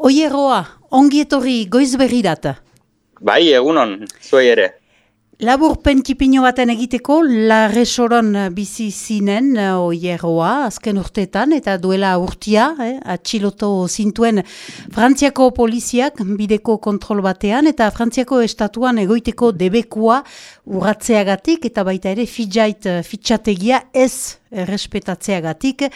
Oieroa, ongi etorri goiz berrirat. Bai, egunon, zuei ere. Labur pentipino baten egiteko, larresoron bizi zinen eh, oieroa, azken urteetan, eta duela urtia, eh, atxiloto zintuen Frantziako poliziak bideko kontrol batean, eta Frantziako estatuan egoiteko debekua urratzeagatik, eta baita ere fitjait eh, fitxategia ez errespetatzeagatik.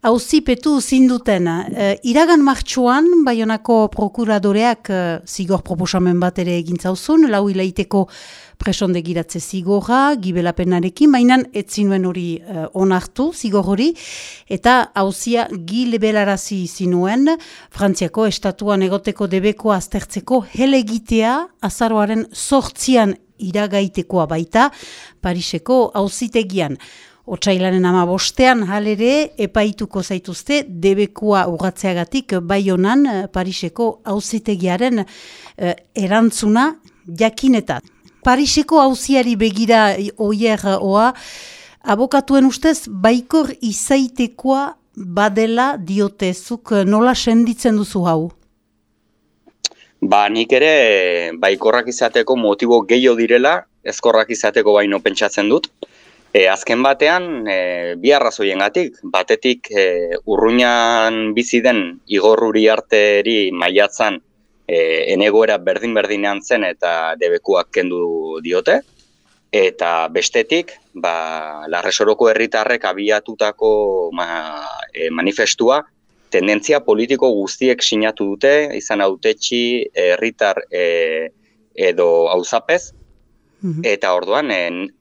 Hauzipetu zinduten, e, iragan martxuan, baionako prokuradoreak e, zigor proposamen bat ere egintzauzun, lau hilaiteko presondegiratze zigorra, gibelapenarekin, baina ez zinuen hori e, onartu, zigor hori, eta hauzia gilebelarazi zinuen, Frantziako estatuan egoteko debeko aztertzeko helegitea azaroaren sortzian iragaitekoa baita, Pariseko hauzitegian. Otsailaren ama bostean halere epaituko zaituzte debekua urratzeagatik bai honan eh, Pariseko hauzitegiaren eh, erantzuna jakinetat. Pariseko hauziari begira oier oa, abokatuen ustez baikor izaitekoa badela diotezuk nola senditzen duzu hau? Ba, nik ere baikorrak izateko motibo gehiago direla, ezkorrak izateko baino pentsatzen dut. E, azken batean, e, bi arrazoien gatik, batetik e, urruñan bizi den igorruri arteri maiatzan e, enegoera berdin-berdinean zen eta debekuak kendu diote, eta bestetik, ba, larresoroko herritarrek abiatutako ma, e, manifestua, tendentzia politiko guztiek sinatu dute, izan autetxi herritar e, edo auzapez, Mhm. Eta orduan,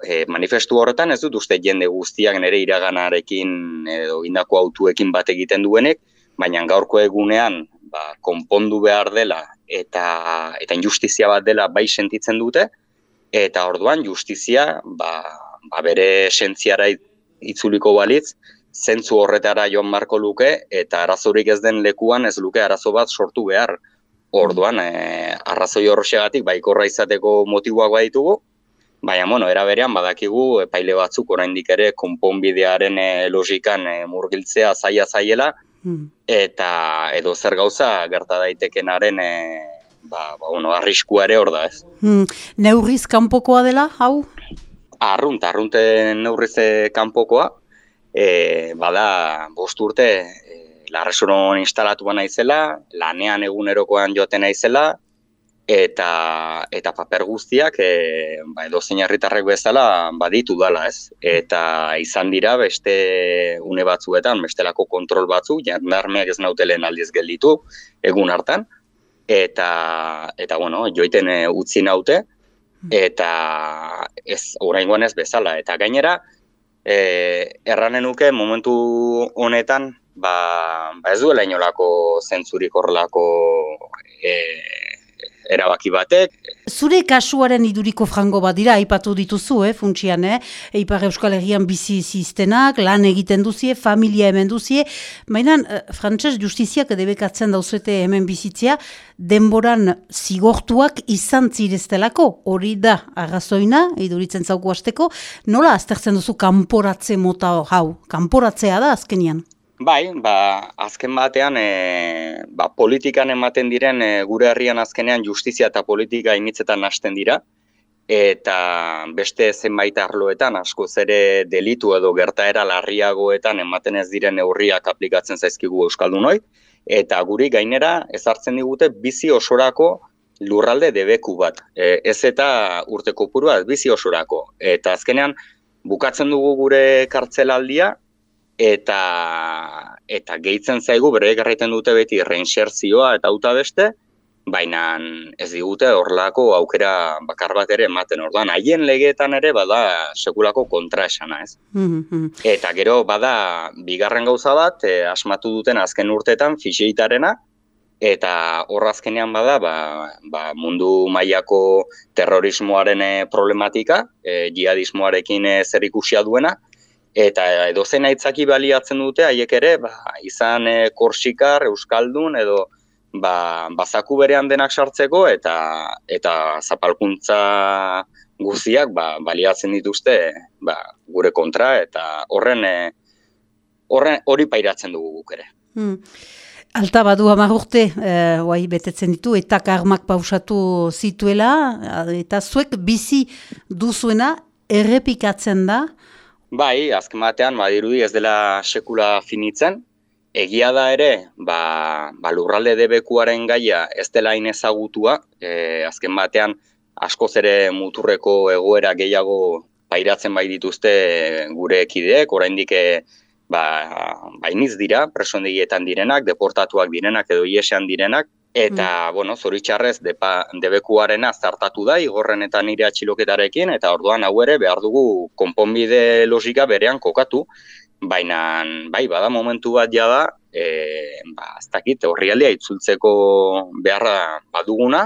e, manifestu horretan ez dut uste jende guztiak nire iraganarekin edo indako autuekin bat egiten duenek, baina gaurko egunean ba, konpondu behar dela eta eta injustizia bat dela bai sentitzen dute, eta orduan justizia ba, ba bere sentziara itzuliko balitz, zentzu horretara joan marko luke, eta arazorik ez den lekuan ez luke arazo bat sortu behar. Orduan, e, arrazoi horrexegatik baikorra izateko motiboak baditugu, Baina, bueno, era berean badakigu epaile batzuk oraindik ere konponbidearen e, logikan e, murgiltzea zaila zaiela hmm. eta edo zer gauza gerta daitekenaren e, ba, ba, bueno, arrisku ere hor da ez. Hmm. Neurriz kanpokoa dela, hau? Arrunt, arrunte neurriz kanpokoa, e, bada bost urte e, larresuron instalatu naizela, lanean egunerokoan joaten naizela, eta eta paper guztiak e, ba edo zein herritarrek bezala baditu dala, ez? Eta izan dira beste une batzuetan bestelako kontrol batzu, jandarmeak ez nautelen aldiz gelditu egun hartan. Eta eta bueno, joiten e, utzi naute eta ez oraingoan ez bezala. Eta gainera e, erranen nuke momentu honetan ba, ba ez duela inolako zentzurik horrelako e, erabaki batek. Zure kasuaren iduriko frango bat dira, aipatu dituzu, eh, funtsian, eh? Eipar Euskal Herrian bizi ziztenak, lan egiten duzie, familia hemen duzie, baina eh, frantses justiziak debekatzen dauzete hemen bizitzea, denboran zigortuak izan zireztelako, hori da, arrazoina, iduritzen zauku hasteko, nola aztertzen duzu kanporatze mota hau, kanporatzea da azkenian? Bai, ba, azken batean e, ba, politikan ematen diren e, gure herrian azkenean justizia eta politika initzetan hasten dira. Eta beste zenbait arloetan asko zere delitu edo gertaera larriagoetan ematen ez diren neurriak aplikatzen zaizkigu euskaldunoi. Eta guri gainera ezartzen digute bizi osorako lurralde debeku bat. E, ez eta urte kopurua bizi osorako. Eta azkenean bukatzen dugu gure kartzelaldia eta eta gehitzen zaigu bere garraiten dute beti reinserzioa eta auta beste, baina ez digute horlako aukera bakar bat ere ematen orduan haien legeetan ere bada sekulako kontraesana, ez? Mm-hmm. Eta gero bada bigarren gauza bat e, asmatu duten azken urteetan fiseitarena eta horrazkenean bada ba, ba mundu mailako terrorismoaren eh, problematika, e, jihadismoarekin e, zer ikusia duena, eta edo zen aitzaki baliatzen dute haiek ere ba, izan e, korsikar, euskaldun edo ba, bazaku berean denak sartzeko eta eta zapalkuntza guziak ba, baliatzen dituzte ba, gure kontra eta horren e, horren hori pairatzen dugu guk ere. Hmm. Alta badu hamar urte, e, betetzen ditu, eta karmak pausatu zituela, eta zuek bizi duzuena errepikatzen da? Bai, azken batean, badirudi ez dela sekula finitzen, Egia da ere, ba, ba lurralde debekuaren gaia ez dela inezagutua, e, azken batean askoz ere muturreko egoera gehiago pairatzen bai dituzte gure ekideek, oraindik e, ba, bainiz dira, presondegietan direnak, deportatuak direnak edo iesean direnak, eta, mm. bueno, zoritxarrez, depa, debekuaren azartatu da, igorren eta nire atxiloketarekin, eta orduan hau ere behar dugu konponbide logika berean kokatu, baina, bai, bada momentu bat jada, e, ba, ez dakit, horri aldea itzultzeko beharra baduguna,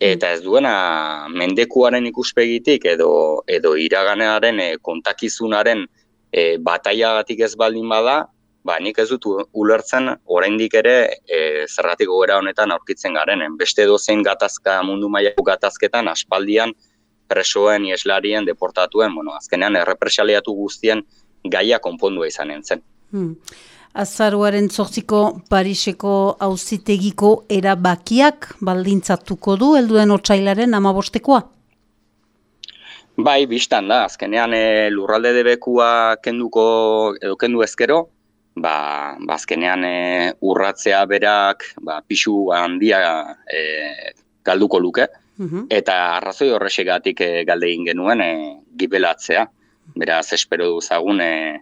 eta ez duena mendekuaren ikuspegitik edo edo iraganearen e, kontakizunaren e, bataiagatik ez baldin bada, ba, nik ez dut ulertzen oraindik ere e, zerratik gogera honetan aurkitzen garenen. Beste dozein gatazka mundu mailako gatazketan aspaldian presoen, ieslarien, deportatuen, bueno, azkenean errepresaliatu guztien gaia konpondua izanen zen. Hmm. Azaruaren zortziko Pariseko auzitegiko erabakiak baldintzatuko du, helduen otxailaren amabostekoa? Bai, biztan da, azkenean e, lurralde debekua kenduko edo kendu ezkero, ba, ba azkenean e, urratzea berak ba, pixu handia e, galduko luke, mhm. eta arrazoi horrexegatik e, galde egin genuen e, gibelatzea. Beraz, espero duzagun, e,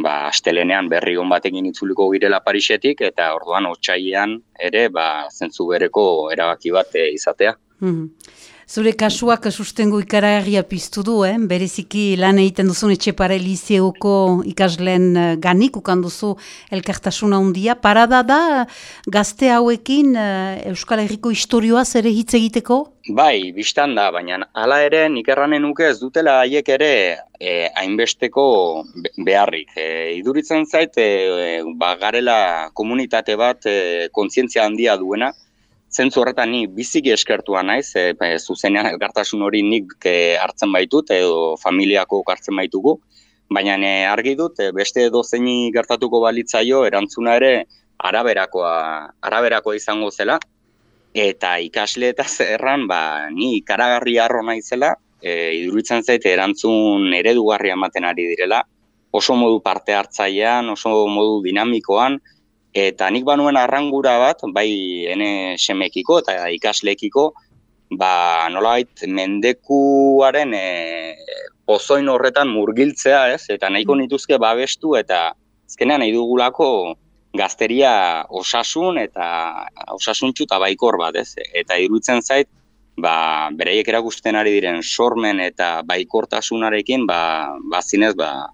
ba, astelenean berri hon batekin itzuliko girela Parisetik, eta orduan otxaian ere, ba, zentzu bereko erabaki bat e, izatea. Mhm. Zure kasuak sustengo ikaragarria piztu du, eh? bereziki lan egiten duzun etxepare lizeoko ikasleen eh, ganik, ukan duzu elkartasuna handia. Parada da gazte hauekin uh, Euskal Herriko historioa zere hitz egiteko? Bai, biztan da, baina hala ere nik nuke ez dutela haiek ere eh, hainbesteko beharrik. E, iduritzen zait, e, ba, garela komunitate bat e, kontzientzia handia duena, zentzu horretan ni biziki eskertua naiz, e, zuzenean elkartasun hori nik e, hartzen baitut edo familiako hartzen baitugu, baina e, argi dut e, beste dozeini gertatuko balitzaio erantzuna ere araberakoa, araberakoa izango zela, eta ikasle eta zerran, ba, ni ikaragarri arro naizela, e, iduritzen zaite erantzun eredugarria ematen ari direla, oso modu parte hartzailean, oso modu dinamikoan, Eta nik banuen arrangura bat, bai ene semekiko eta ikaslekiko, ba nolabait mendekuaren e, pozoin horretan murgiltzea, ez? Eta nahiko mm. nituzke babestu eta azkenean nahi dugulako gazteria osasun eta osasuntxu eta baikor bat, ez? Eta iruditzen zait, ba, bereiek erakusten ari diren sormen eta baikortasunarekin, ba, ba zinez, ba,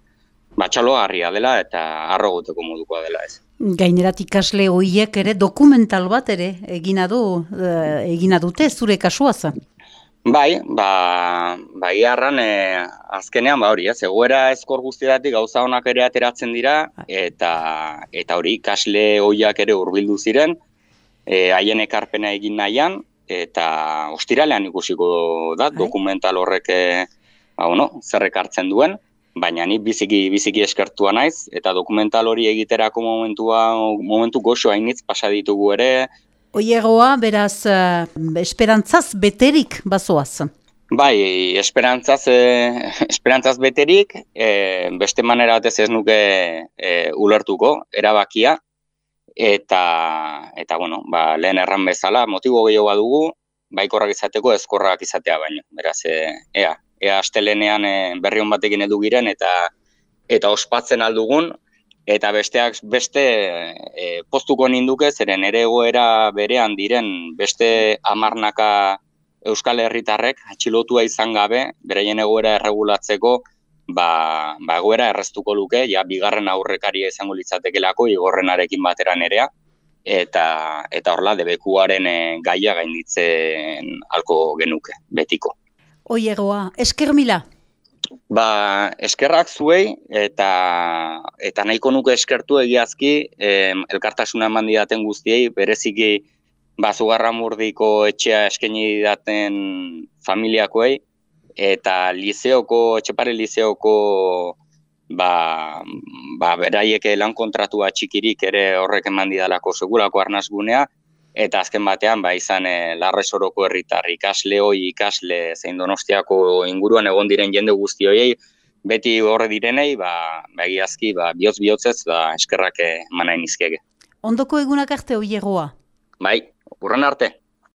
batxalogarria dela eta arrogoteko modukoa dela ez. Gainerat ikasle hoiek ere dokumental bat ere egina du eh, egina dute zure kasua zen. Bai, ba, bai harran e, azkenean ba hori, ez, egoera eskor guztietatik gauza honak ere ateratzen dira eta eta hori ikasle hoiak ere hurbildu ziren e, haien ekarpena egin nahian eta ostiralean ikusiko da bai. dokumental horrek ba, bueno, zerrek hartzen duen baina ni biziki biziki eskertua naiz eta dokumental hori egiterako momentua momentu goxo hainitz pasa ditugu ere Oiegoa, beraz, uh, esperantzaz beterik bazoaz? Bai, esperantzaz, eh, esperantzaz beterik, eh, beste manera batez ez nuke eh, ulertuko, erabakia, eta, eta bueno, ba, lehen erran bezala, motibo gehiago badugu, baikorrak izateko ezkorrak izatea baino. Beraz, eh, ea, ea astelenean e, berri hon batekin edu giren eta eta ospatzen aldugun eta besteak beste e, postuko ninduke zeren ere egoera berean diren beste amarnaka Euskal Herritarrek atxilotua izan gabe, bereien egoera erregulatzeko, ba, ba egoera erreztuko luke, ja bigarren aurrekaria izango litzatekelako igorrenarekin batera nerea, eta eta horla debekuaren e, gaia gainditzen halko genuke, betiko. Oiegoa, esker mila? Ba, eskerrak zuei eta eta nahiko nuke eskertu egiazki em, elkartasuna eman didaten guztiei, bereziki bazugarra murdiko etxea eskaini didaten familiakoei eta liceoko, etxepare liceoko ba, ba beraiek lan kontratua txikirik ere horrek eman didalako segurako arnazgunea, eta azken batean ba izan e, larresoroko herritar ikasle hoi ikasle zein donostiako inguruan egon diren jende guzti hoiei beti horre direnei ba begiazki ba bihotz bihotzez ba eskerrak emanain izkege. Ondoko egunak arte hoiegoa. Bai, urren arte.